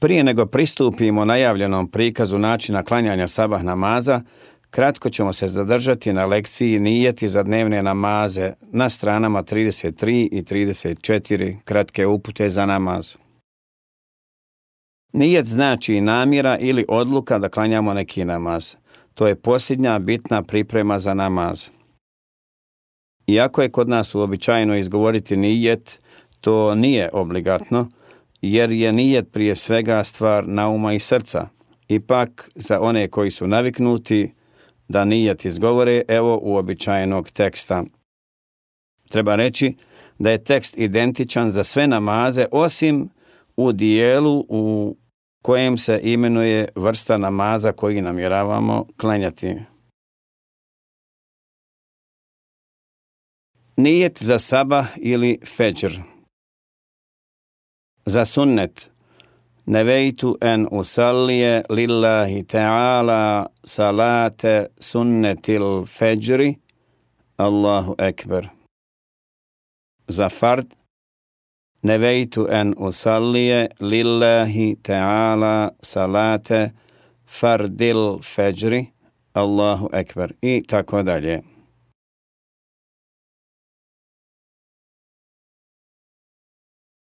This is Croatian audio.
Prije nego pristupimo najavljenom prikazu načina klanjanja sabah namaza, kratko ćemo se zadržati na lekciji nijeti za dnevne namaze na stranama 33 i 34 kratke upute za namaz. Nijet znači namjera ili odluka da klanjamo neki namaz. To je posljednja bitna priprema za namaz. Iako je kod nas uobičajeno izgovoriti nijet, to nije obligatno, jer je nijet prije svega stvar nauma i srca. Ipak, za one koji su naviknuti da nijet izgovore, evo uobičajenog teksta. Treba reći da je tekst identičan za sve namaze, osim u dijelu u kojem se imenuje vrsta namaza koji namjeravamo klanjati. Nijet za sabah ili feđr. Za sunnet. Nevejtu en usallije lillahi ta'ala salate sunnetil feđri. Allahu ekber. Za fard. Nevejtu en usallije lillahi ta'ala salate fardil feđri. Allahu ekber. I tako dalje.